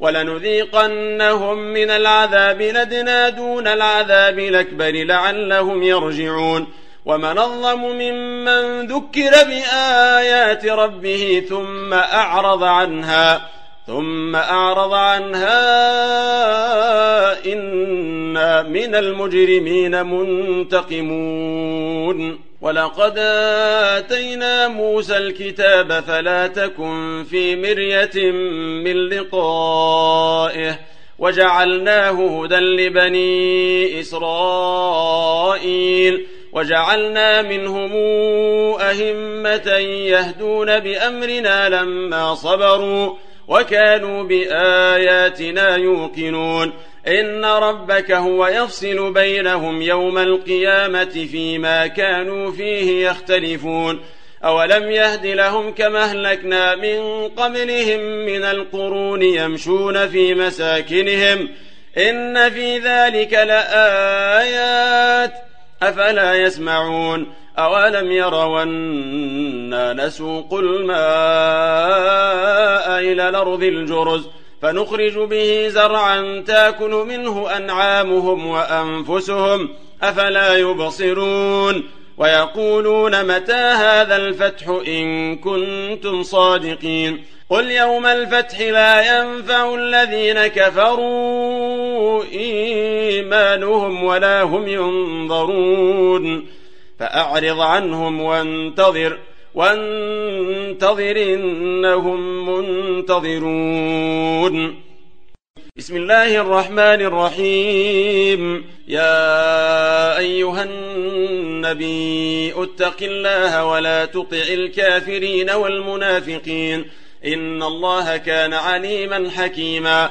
ولنذيقنهم من العذاب لدنا دون العذاب الأكبر لعلهم يرجعون. ومن الظلم ممن ذكر بآيات ربه ثم أعرض عنها ثم أعرض عنها إنا من المجرمين منتقمون. ولقد آتينا موسى الكتاب فلا تكن في مرية من لقائه وجعلناه هدى لبني إسرائيل وجعلنا منهم أهمة يهدون بأمرنا لما صبروا. وكانوا بآياتنا يوقنون. إن ربك هو يفصل بينهم يوم القيامة فيما كانوا فيه يختلفون. أولم يهد لهم كما أهلكنا من قبلهم من القرون يمشون في مساكنهم؟ إن في ذلك لآيات أفلا يسمعون. أولم يروا أنا نسوق الماء إلى الأرض الجرز فنخرج به زرعا تأكل منه أنعامهم وأنفسهم أفلا يبصرون ويقولون متى هذا الفتح إن كنتم صادقين قل يوم الفتح لا ينفع الذين كفروا إيمانهم ولا هم ينظرون فأعرض عنهم وانتظر وانتظر إنهم منتظرون. بسم الله الرحمن الرحيم. يا أيها النبي اتق الله ولا تطع الكافرين والمنافقين. إن الله كان عليما حكيما.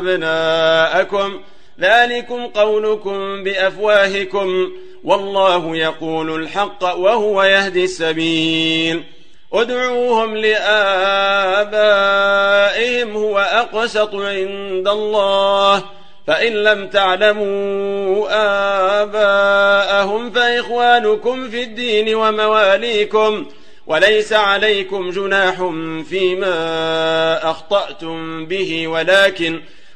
أبناءكم ذلكم قولكم بأفواهكم والله يقول الحق وهو يهدي السبيل. ادعوهم لآبائهم هو أقسط عند الله. فإن لم تعلموا آباءهم فإخوانكم في الدين ومواليكم. وليس عليكم جناح فيما أخطأتم به ولكن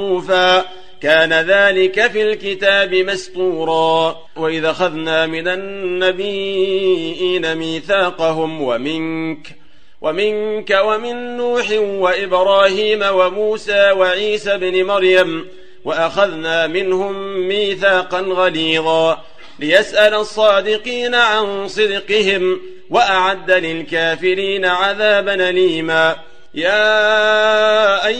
معروفا. كان ذلك في الكتاب مسطورا وإذا خذنا من النبيين ميثاقهم ومنك ومنك ومن نوح وإبراهيم وموسى وعيسى بن مريم وأخذنا منهم ميثاقا غليظا. ليسأل الصادقين عن صدقهم وأعد للكافرين عذابا ليما يا أيها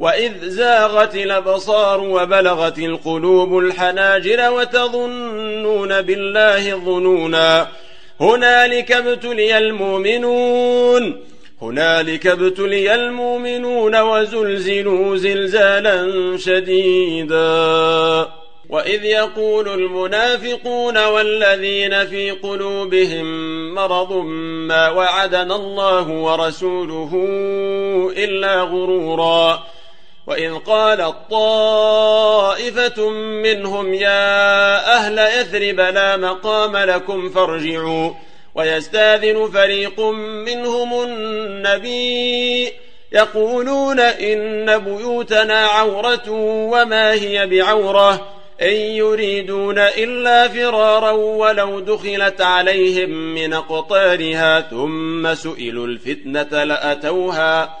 وإذ زاغت الأبصار وبلغت القلوب الحناجر وتظنون بالله الظنونا هنالك ابتلي المؤمنون هنالك ابتلي المؤمنون وزلزلوا زلزالا شديدا. وإذ يقول المنافقون والذين في قلوبهم مرض ما وعدنا الله ورسوله إلا غرورا وإذ قالت طائفة منهم يا أهل يثرب لا مقام لكم فارجعوا ويستاذن فريق منهم النبي يقولون إن بيوتنا عورة وما هي بعورة إن يريدون إلا فرارا ولو دخلت عليهم من أقطارها ثم سئلوا الفتنة لأتوها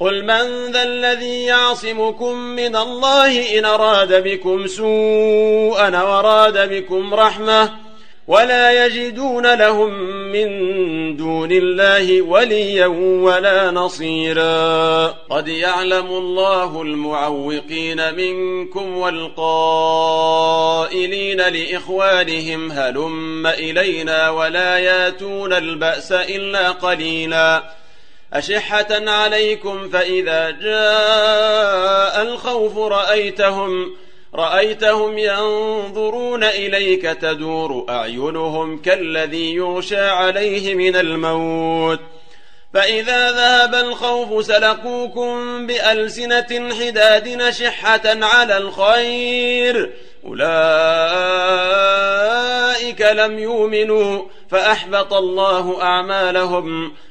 قل من ذا الذي يعصمكم من الله إن أراد بكم سوءا وراد بكم رحمة ولا يجدون لهم من دون الله وليا ولا نصيرا قد يعلم الله المعوقين منكم والقائلين لإخوانهم هلم إلينا ولا ياتون البأس إلا قليلا أشحة عليكم فإذا جاء الخوف رأيتهم رأيتهم ينظرون إليك تدور أعينهم كالذي يغشى عليه من الموت. فإذا ذهب الخوف سلقوكم بألسنة حداد نشحة على الخير أولئك لم يؤمنوا فأحبط الله أعمالهم.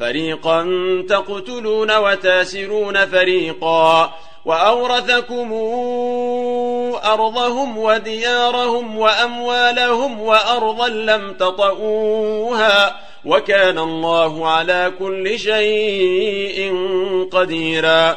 فريقا تقتلون وتاسرون فريقا وأورثكم أرضهم وديارهم وأموالهم وأرضا لم تطئوها وكان الله على كل شيء قديرا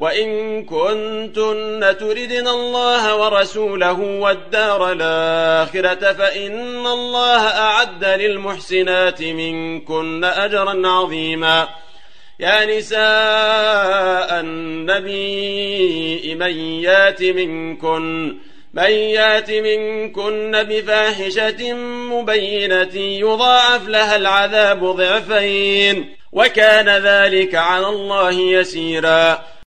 وإن كنتن تردن الله ورسوله والدار الآخرة فإن الله أعد للمحسنات منكن أجرا عظيما يا نساء النبي من يات منكن من يات منكن بفاحشة مبينة يضاعف لها العذاب ضعفين وكان ذلك على الله يسيرا